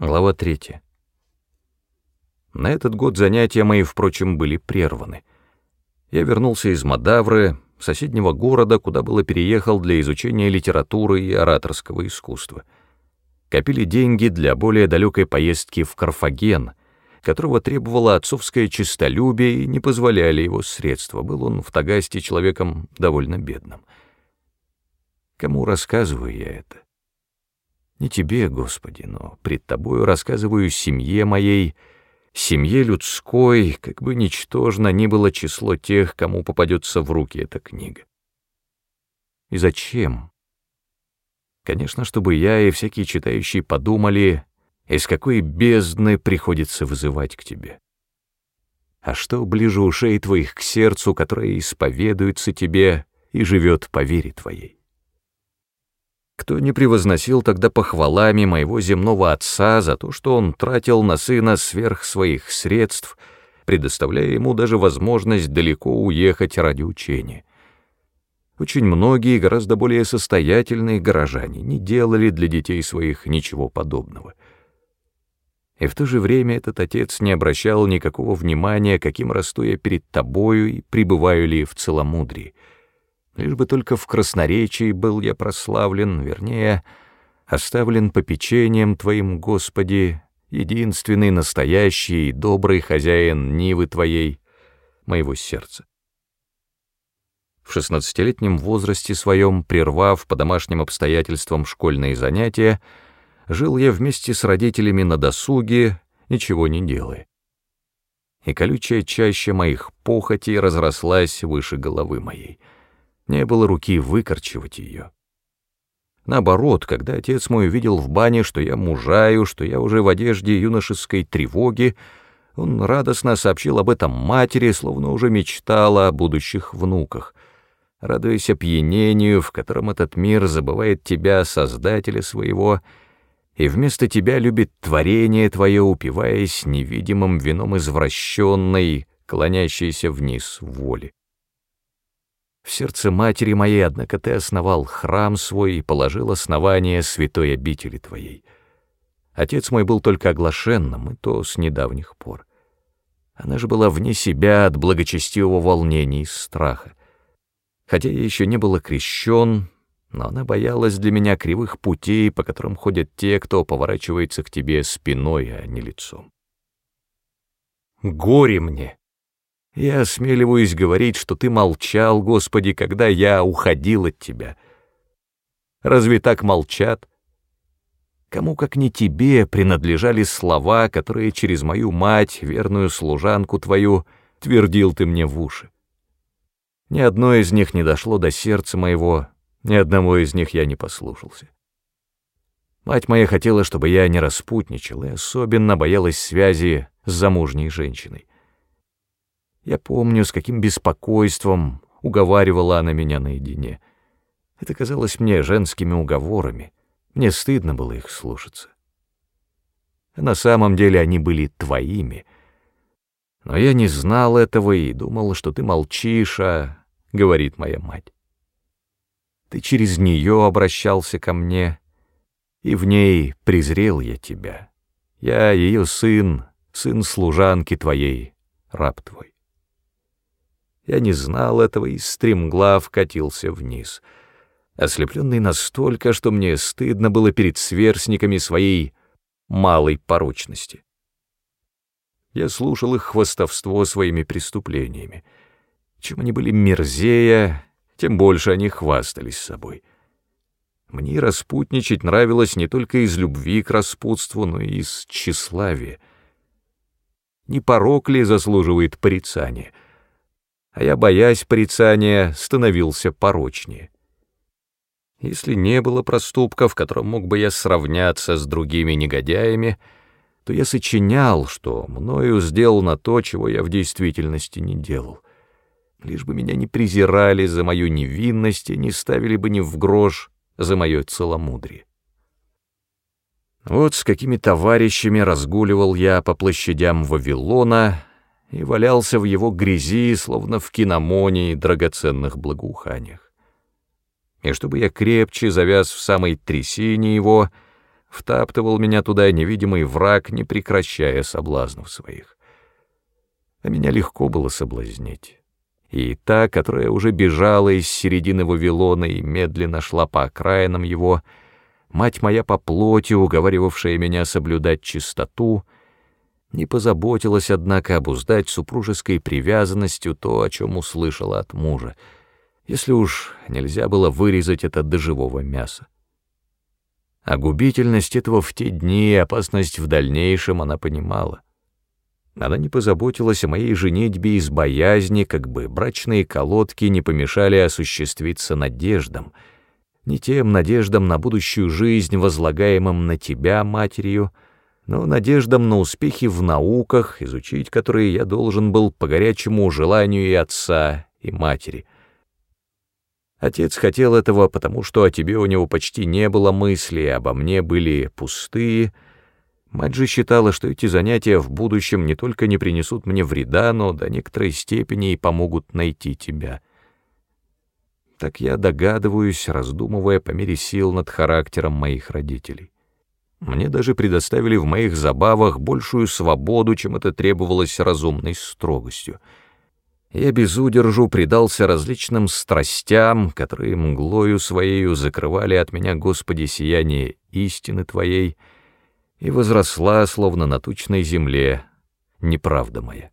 Глава 3. На этот год занятия мои, впрочем, были прерваны. Я вернулся из Мадавры, соседнего города, куда было переехал для изучения литературы и ораторского искусства. Копили деньги для более далекой поездки в Карфаген, которого требовало отцовское честолюбие и не позволяли его средства. Был он в Тагасте человеком довольно бедным. Кому рассказываю я это? Не тебе, Господи, но пред Тобою рассказываю семье моей, семье людской, как бы ничтожно ни было число тех, кому попадется в руки эта книга. И зачем? Конечно, чтобы я и всякие читающие подумали, из какой бездны приходится вызывать к тебе. А что ближе ушей твоих к сердцу, которое исповедуется тебе и живет по вере твоей? Кто не превозносил тогда похвалами моего земного отца за то, что он тратил на сына сверх своих средств, предоставляя ему даже возможность далеко уехать ради учения? Очень многие, гораздо более состоятельные горожане не делали для детей своих ничего подобного. И в то же время этот отец не обращал никакого внимания, каким расту я перед тобою и пребываю ли в целомудрии — Лишь бы только в красноречии был я прославлен, вернее, оставлен попечением Твоим, Господи, единственный настоящий и добрый хозяин Нивы Твоей, моего сердца. В шестнадцатилетнем возрасте своем, прервав по домашним обстоятельствам школьные занятия, жил я вместе с родителями на досуге, ничего не делая. И колючая чаще моих похотей разрослась выше головы моей — не было руки выкорчевать ее. Наоборот, когда отец мой увидел в бане, что я мужаю, что я уже в одежде юношеской тревоги, он радостно сообщил об этом матери, словно уже мечтала о будущих внуках, радуясь опьянению, в котором этот мир забывает тебя, Создателя своего, и вместо тебя любит творение твое, упиваясь невидимым вином извращенной, клонящейся вниз воли. В сердце матери моей, однако, ты основал храм свой и положил основание святой обители твоей. Отец мой был только оглашенным, и то с недавних пор. Она же была вне себя от благочестивого волнения и страха. Хотя я еще не был окрещен, но она боялась для меня кривых путей, по которым ходят те, кто поворачивается к тебе спиной, а не лицом. Горе мне! Я осмеливаюсь говорить, что ты молчал, Господи, когда я уходил от тебя. Разве так молчат? Кому, как не тебе, принадлежали слова, которые через мою мать, верную служанку твою, твердил ты мне в уши? Ни одно из них не дошло до сердца моего, ни одному из них я не послушался. Мать моя хотела, чтобы я не распутничал, и особенно боялась связи с замужней женщиной. Я помню, с каким беспокойством уговаривала она меня наедине. Это казалось мне женскими уговорами. Мне стыдно было их слушаться. на самом деле они были твоими. Но я не знал этого и думал, что ты молчишь, а... — говорит моя мать. Ты через нее обращался ко мне, и в ней презрел я тебя. Я ее сын, сын служанки твоей, раб твой. Я не знал этого и стремглав катился вниз, ослепленный настолько, что мне стыдно было перед сверстниками своей малой порочности. Я слушал их хвастовство своими преступлениями. Чем они были мерзея, тем больше они хвастались собой. Мне распутничать нравилось не только из любви к распутству, но и из тщеславия. Не порок ли заслуживает порицания — а я, боясь порицания, становился порочнее. Если не было проступка, в котором мог бы я сравняться с другими негодяями, то я сочинял, что мною сделано то, чего я в действительности не делал. Лишь бы меня не презирали за мою невинность и не ставили бы ни в грош за мое целомудрие. Вот с какими товарищами разгуливал я по площадям Вавилона, и валялся в его грязи, словно в киномонии драгоценных благоуханиях. И чтобы я крепче завяз в самой трясине его, втаптывал меня туда невидимый враг, не прекращая соблазнов своих. А меня легко было соблазнить. И та, которая уже бежала из середины Вавилона и медленно шла по окраинам его, мать моя по плоти, уговаривавшая меня соблюдать чистоту, не позаботилась, однако, обуздать супружеской привязанностью то, о чем услышала от мужа, если уж нельзя было вырезать это до живого мяса. А губительность этого в те дни и опасность в дальнейшем она понимала. Она не позаботилась о моей женитьбе из боязни, как бы брачные колодки не помешали осуществиться надеждам, не тем надеждам на будущую жизнь, возлагаемым на тебя, матерью, но надеждам на успехи в науках, изучить которые я должен был по горячему желанию и отца, и матери. Отец хотел этого, потому что о тебе у него почти не было мысли, обо мне были пустые — Мать же считала, что эти занятия в будущем не только не принесут мне вреда, но до некоторой степени и помогут найти тебя. Так я догадываюсь, раздумывая по мере сил над характером моих родителей. Мне даже предоставили в моих забавах большую свободу, чем это требовалось разумной строгостью. Я без удержу предался различным страстям, которые мглою своею закрывали от меня, Господи, сияние истины Твоей — и возросла, словно на тучной земле, неправда моя.